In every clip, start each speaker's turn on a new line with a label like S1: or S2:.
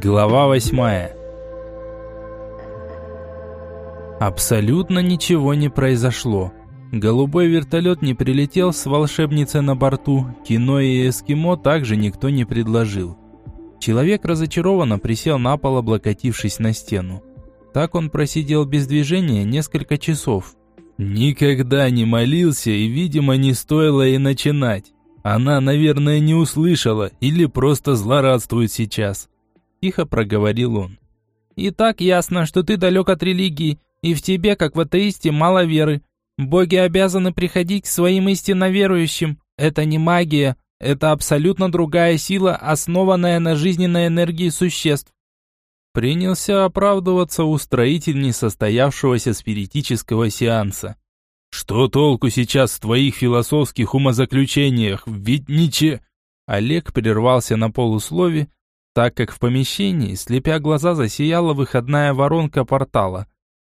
S1: Глава восьмая. Абсолютно ничего не произошло. Голубой вертолет не прилетел с волшебницей на борту, кино и эскимо также никто не предложил. Человек разочарованно присел на пол, облокотившись на стену. Так он просидел без движения несколько часов. Никогда не молился и, видимо, не стоило и начинать. Она, наверное, не услышала или просто злорадствует сейчас. Тихо проговорил он. «И так ясно, что ты далек от религии, и в тебе, как в атеисте, мало веры. Боги обязаны приходить к своим истинно верующим. Это не магия, это абсолютно другая сила, основанная на жизненной энергии существ. Принялся оправдываться устроитель несостоявшегося спиритического сеанса. «Что толку сейчас в твоих философских умозаключениях? Ведь ниче...» Олег прервался на полуслове, так как в помещении, слепя глаза, засияла выходная воронка портала.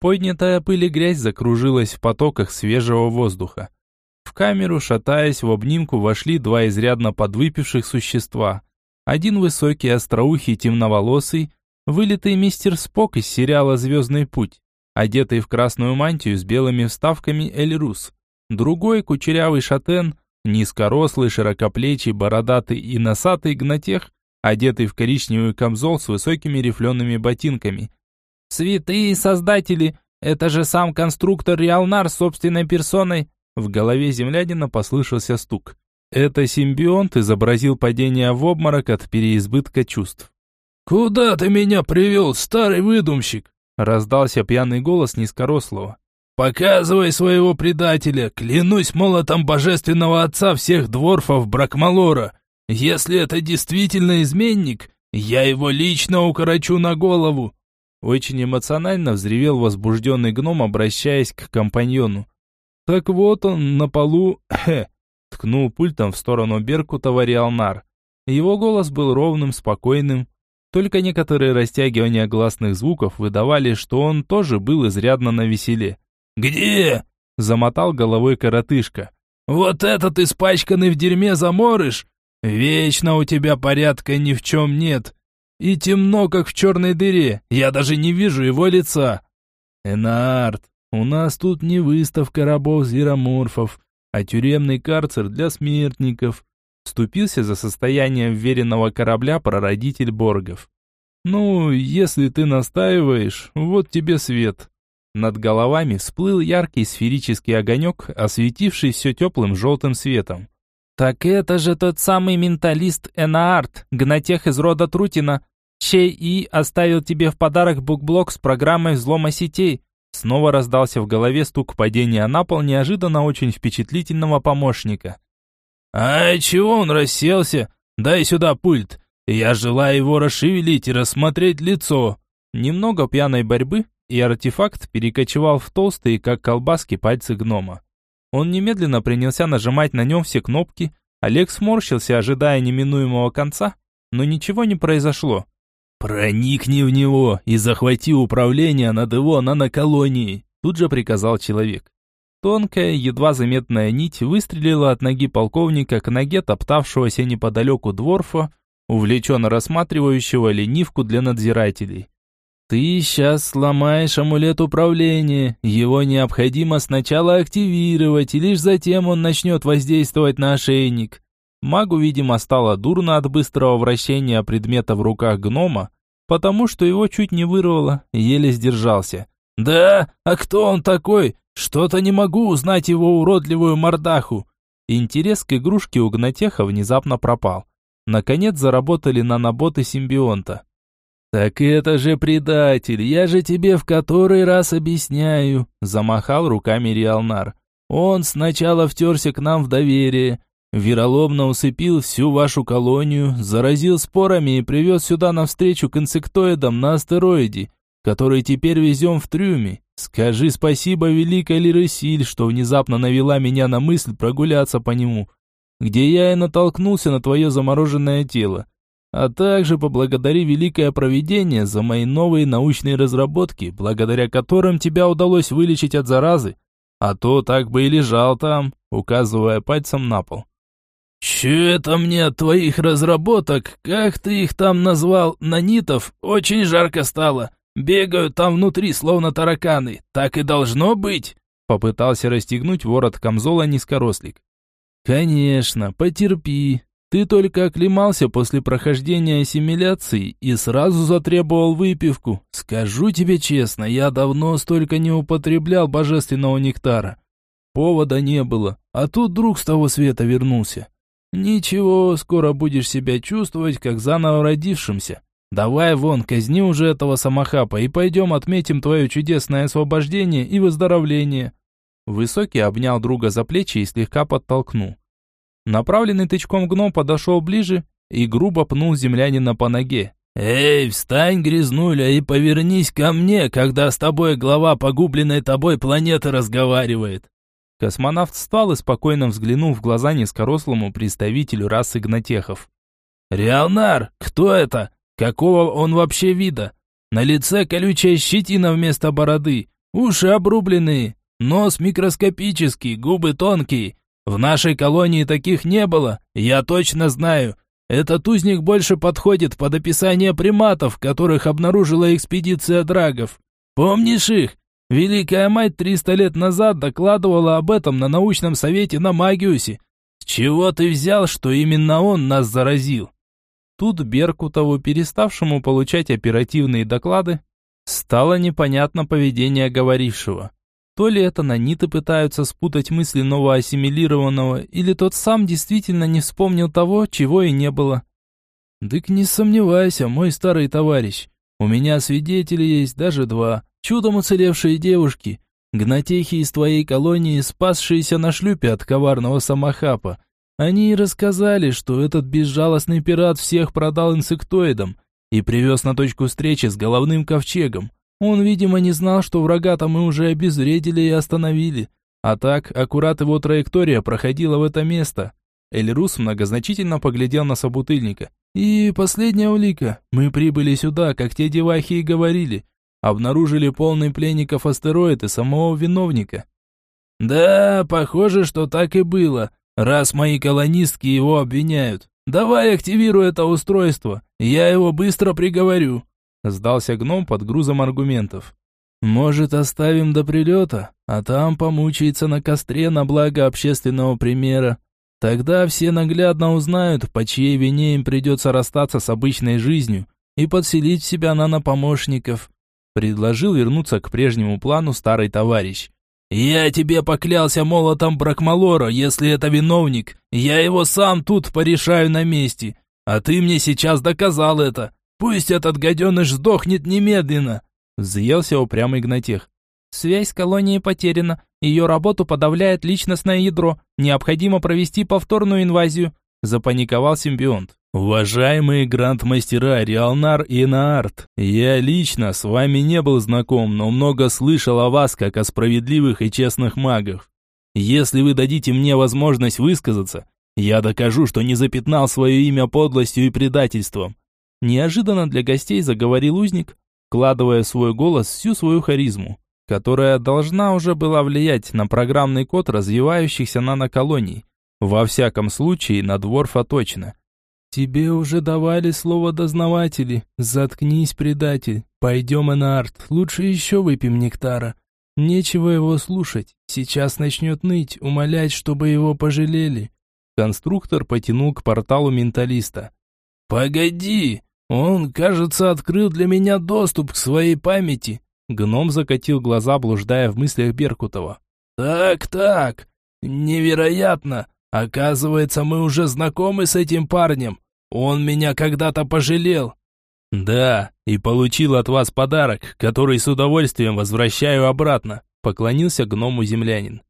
S1: Поднятая пыль и грязь закружилась в потоках свежего воздуха. В камеру, шатаясь в обнимку, вошли два изрядно подвыпивших существа. Один высокий, остроухий, темноволосый, вылитый мистер Спок из сериала «Звездный путь», одетый в красную мантию с белыми вставками Эльрус. Другой, кучерявый шатен, низкорослый, широкоплечий, бородатый и носатый гнатех, одетый в коричневый камзол с высокими рифлеными ботинками – «Святые создатели! Это же сам конструктор Реалнар собственной персоной!» В голове землянина послышался стук. Это симбионт изобразил падение в обморок от переизбытка чувств.
S2: «Куда ты меня привел, старый выдумщик?» Раздался пьяный голос низкорослого. «Показывай своего предателя, клянусь молотом божественного отца всех дворфов Бракмалора. Если это действительно изменник, я его лично укорочу на голову.
S1: Очень эмоционально взревел возбужденный гном, обращаясь к компаньону. «Так вот он, на полу...» ткнул пультом в сторону Беркута Вариалнар. Его голос был ровным, спокойным. Только некоторые растягивания гласных звуков выдавали, что он тоже был изрядно навеселе.
S2: «Где?»
S1: – замотал головой коротышка.
S2: «Вот этот испачканный в дерьме заморыш? Вечно у тебя порядка ни в чем нет. И темно, как в черной дыре. Я даже не вижу его лица.
S1: Энард, у нас тут не выставка рабов-звероморфов, а тюремный карцер для смертников. Вступился за состоянием веренного корабля прародитель Боргов. Ну, если ты настаиваешь, вот тебе свет. Над головами всплыл яркий сферический огонек, осветивший все теплым желтым светом. «Так это же тот самый менталист Энаарт, гнатех из рода Трутина, Чей И оставил тебе в подарок букблок с программой взлома сетей. Снова раздался в голове стук падения на пол неожиданно очень впечатлительного помощника.
S2: «А чего он расселся? Дай сюда пульт. Я желаю его расшевелить и рассмотреть лицо».
S1: Немного пьяной борьбы, и артефакт перекочевал в толстые, как колбаски, пальцы гнома. Он немедленно принялся нажимать на нем все кнопки. Олег сморщился, ожидая неминуемого конца, но ничего не произошло.
S2: «Проникни в него и захвати управление над его наноколонией»,
S1: тут же приказал человек. Тонкая, едва заметная нить выстрелила от ноги полковника к ноге топтавшегося неподалеку дворфа, увлеченно рассматривающего ленивку для надзирателей. «Ты сейчас сломаешь амулет управления. Его необходимо сначала активировать, и лишь затем он начнет воздействовать на ошейник. Магу, видимо, стало дурно от быстрого вращения предмета в руках гнома, потому что его чуть не вырвало, еле сдержался.
S2: «Да? А кто он такой? Что-то не могу узнать его уродливую мордаху».
S1: Интерес к игрушке у гнатеха внезапно пропал. Наконец заработали наноботы симбионта.
S2: «Так это же предатель, я же тебе в который раз объясняю»,
S1: замахал руками Риалнар.
S2: «Он сначала втерся к нам в доверие, Вероломно усыпил всю вашу колонию, заразил спорами и привез сюда навстречу к инсектоидам на астероиде, который теперь везем в трюме. Скажи спасибо великой Лиресиль, что внезапно навела меня на мысль прогуляться по нему, где я и натолкнулся на твое замороженное тело. А также поблагодари великое провидение за мои новые научные разработки, благодаря которым тебя удалось вылечить от заразы. А то так бы и лежал там, указывая пальцем на пол. «Че это мне от твоих разработок, как ты их там назвал, нанитов, очень жарко стало. Бегают там внутри, словно тараканы. Так и должно быть!» Попытался расстегнуть ворот камзола низкорослик. «Конечно, потерпи. Ты только оклемался после прохождения ассимиляции и сразу затребовал выпивку. Скажу тебе честно, я давно столько не употреблял божественного нектара. Повода не было, а тут друг с того света вернулся. Ничего, скоро будешь себя чувствовать, как заново родившимся. Давай вон, казни уже этого самохапа и пойдем отметим твое чудесное освобождение и выздоровление». Высокий обнял друга за плечи и слегка подтолкнул. Направленный тычком гном подошел ближе и грубо пнул землянина по ноге. «Эй, встань, грязнуля, и повернись ко мне, когда с тобой глава погубленной тобой планеты разговаривает. Космонавт встал и спокойно взглянул в глаза низкорослому представителю расы гнатехов. «Реалнар, кто это? Какого он вообще вида? На лице колючая щетина вместо бороды, уши обрубленные, нос микроскопический, губы тонкие. В нашей колонии таких не было, я точно знаю. Этот узник больше подходит под описание приматов, которых обнаружила экспедиция драгов. Помнишь их? Великая мать 300 лет назад докладывала об этом на научном совете на Магиусе. С чего ты взял, что именно он нас заразил? Тут Беркутову, переставшему получать оперативные доклады, стало непонятно поведение говорившего. То ли это наниты пытаются спутать мысли новоассимилированного, или тот сам действительно не вспомнил того, чего и не было. «Дык не сомневайся, мой старый товарищ, у меня свидетели есть даже два чудом уцелевшие девушки, гнатехи из твоей колонии, спасшиеся на шлюпе от коварного самохапа. Они и рассказали, что этот безжалостный пират всех продал инсектоидам и привез на точку встречи с головным ковчегом. Он, видимо, не знал, что врага-то мы уже обезвредили и остановили. А так, аккурат его траектория проходила в это место. Эльрус многозначительно поглядел на собутыльника. «И последняя улика. Мы прибыли сюда, как те девахи и говорили обнаружили полный пленников астероид и самого виновника. Да, похоже, что так и было, раз мои колонистки его обвиняют. Давай активируй это устройство, я его быстро приговорю. Сдался гном под грузом аргументов. Может, оставим до прилета, а там помучается на костре на благо общественного примера. Тогда все наглядно узнают, по чьей вине им придется расстаться с обычной жизнью и подселить в себя нанопомощников. Предложил вернуться к прежнему плану старый товарищ. «Я тебе поклялся молотом Бракмалора, если это виновник. Я его сам тут порешаю на месте. А ты мне сейчас доказал это. Пусть этот гаденыш сдохнет немедленно!» Взъелся упрямый гнатех. «Связь с колонией потеряна. Ее работу подавляет личностное ядро. Необходимо провести повторную инвазию», запаниковал симбионт. «Уважаемые гранд-мастера Реалнар и Наарт, я лично с вами не был знаком, но много слышал о вас, как о справедливых и честных магах. Если вы дадите мне возможность высказаться, я докажу, что не запятнал свое имя подлостью и предательством». Неожиданно для гостей заговорил узник, вкладывая в свой голос всю свою харизму, которая должна уже была влиять на программный код развивающихся наноколоний. Во всяком случае, на Дворфа точно – «Тебе уже давали слово дознаватели. Заткнись, предатель. Пойдем, Энарт. Лучше еще выпьем нектара. Нечего его слушать. Сейчас начнет ныть, умолять, чтобы его пожалели». Конструктор потянул к порталу менталиста. «Погоди! Он, кажется, открыл для меня доступ к своей памяти». Гном закатил глаза, блуждая в мыслях Беркутова. «Так, так. Невероятно. Оказывается, мы уже знакомы с этим парнем. Он меня когда-то пожалел. Да, и получил от вас подарок, который с удовольствием возвращаю обратно, поклонился гному землянин.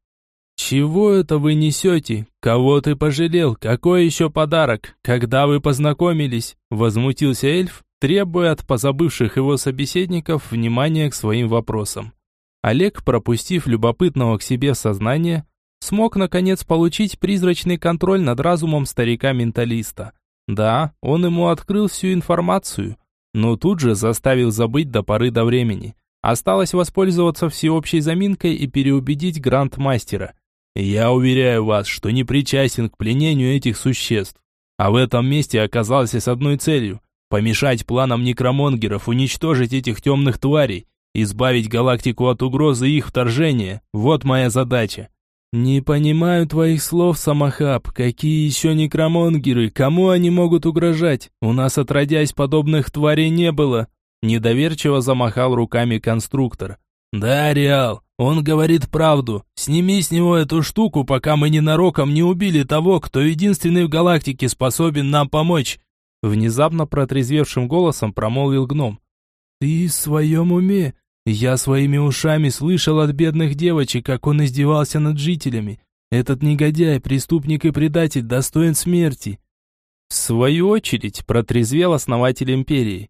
S2: Чего это вы несете? Кого ты пожалел? Какой еще подарок? Когда вы познакомились? Возмутился эльф, требуя от позабывших его собеседников внимания к своим вопросам. Олег, пропустив любопытного к себе сознание, смог наконец получить призрачный контроль над разумом старика-менталиста. Да, он ему открыл всю информацию, но тут же заставил забыть до поры до времени. Осталось воспользоваться всеобщей заминкой и переубедить грандмастера. Я уверяю вас, что не причастен к пленению этих существ. А в этом месте оказался с одной целью – помешать планам некромонгеров уничтожить этих темных тварей, избавить галактику от угрозы их вторжения. Вот моя задача. «Не понимаю твоих слов, Самахаб. Какие еще некромонгеры? Кому они могут угрожать? У нас, отродясь, подобных тварей не было». Недоверчиво замахал руками конструктор. «Да, Реал, он говорит правду. Сними с него эту штуку, пока мы ненароком не убили того, кто единственный в галактике способен нам помочь». Внезапно протрезвевшим голосом промолвил гном. «Ты в своем уме? Я своими ушами слышал от бедных девочек, как он издевался над жителями. Этот негодяй, преступник и предатель достоин смерти. В свою очередь протрезвел основатель империи.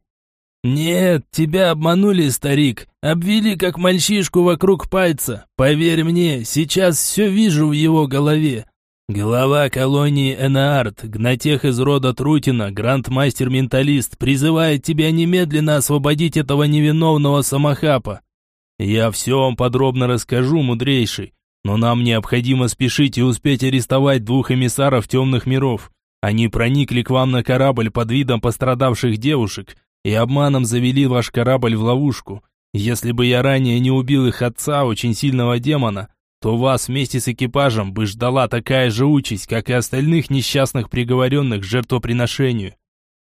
S2: «Нет, тебя обманули, старик. Обвели как мальчишку вокруг пальца. Поверь мне, сейчас все вижу в его голове. Глава колонии Энаарт, гнатех из рода Трутина, грандмастер-менталист, призывает тебя немедленно освободить этого невиновного самохапа. Я все вам подробно расскажу, мудрейший, но нам необходимо спешить и успеть арестовать двух эмиссаров темных миров. Они проникли к вам на корабль под видом пострадавших девушек и обманом завели ваш корабль в ловушку. Если бы я ранее не убил их отца, очень сильного демона, то вас вместе с экипажем бы ждала такая же участь, как и остальных несчастных приговоренных к жертвоприношению.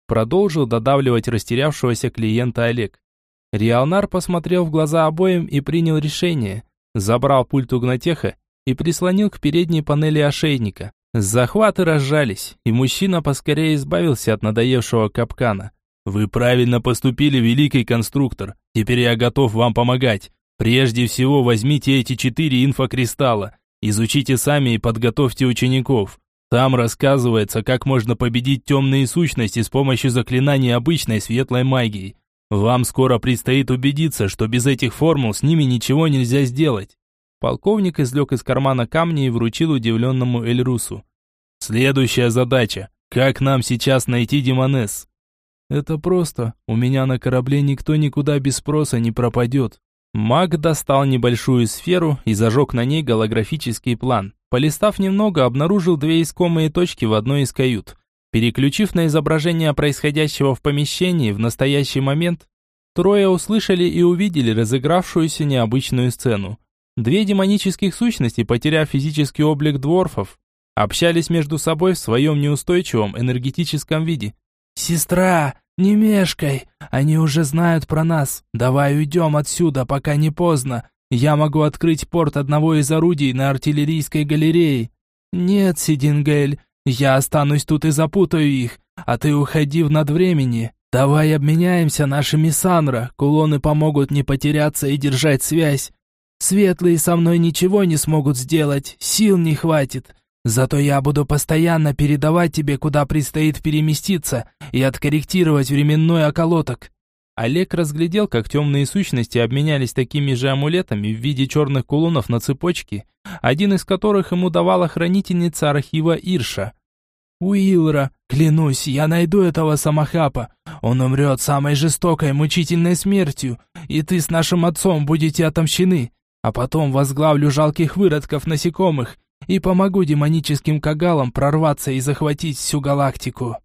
S2: Продолжил додавливать растерявшегося клиента Олег. Риалнар посмотрел в глаза обоим и принял решение. Забрал пульт угнотеха и прислонил к передней панели ошейника. Захваты разжались, и мужчина поскорее избавился от надоевшего капкана. «Вы правильно поступили, великий конструктор. Теперь я готов вам помогать. Прежде всего возьмите эти четыре инфокристалла, изучите сами и подготовьте учеников. Там рассказывается, как можно победить темные сущности с помощью заклинаний обычной светлой магии. Вам скоро предстоит убедиться, что без этих формул с ними ничего нельзя сделать. Полковник извлек из кармана камни и вручил удивленному Эльрусу. Следующая задача. Как нам сейчас найти Демонес? Это просто. У меня на корабле никто никуда без спроса не пропадет. Маг достал небольшую сферу и зажег на ней голографический план. Полистав немного, обнаружил две искомые точки в одной из кают. Переключив на изображение происходящего в помещении в настоящий момент, трое услышали и увидели разыгравшуюся необычную сцену. Две демонических сущности, потеряв физический облик дворфов, общались между собой в своем неустойчивом энергетическом виде. «Сестра, не мешкай, они уже знают про нас. Давай уйдем отсюда, пока не поздно. Я могу открыть порт одного из орудий на артиллерийской галерее. Нет, Сидингель, я останусь тут и запутаю их, а ты уходи в надвремени. Давай обменяемся нашими Санра, кулоны помогут не потеряться и держать связь. Светлые со мной ничего не смогут сделать, сил не хватит. Зато я буду постоянно передавать тебе, куда предстоит переместиться, и откорректировать временной околоток». Олег разглядел, как темные сущности обменялись такими же амулетами в виде черных кулонов на цепочке, один из которых ему давала хранительница архива Ирша. «Уилра, клянусь, я найду этого самохапа. Он умрет самой жестокой, мучительной смертью, и ты с нашим отцом будете отомщены. А потом возглавлю жалких выродков насекомых и помогу демоническим кагалам прорваться и захватить всю галактику.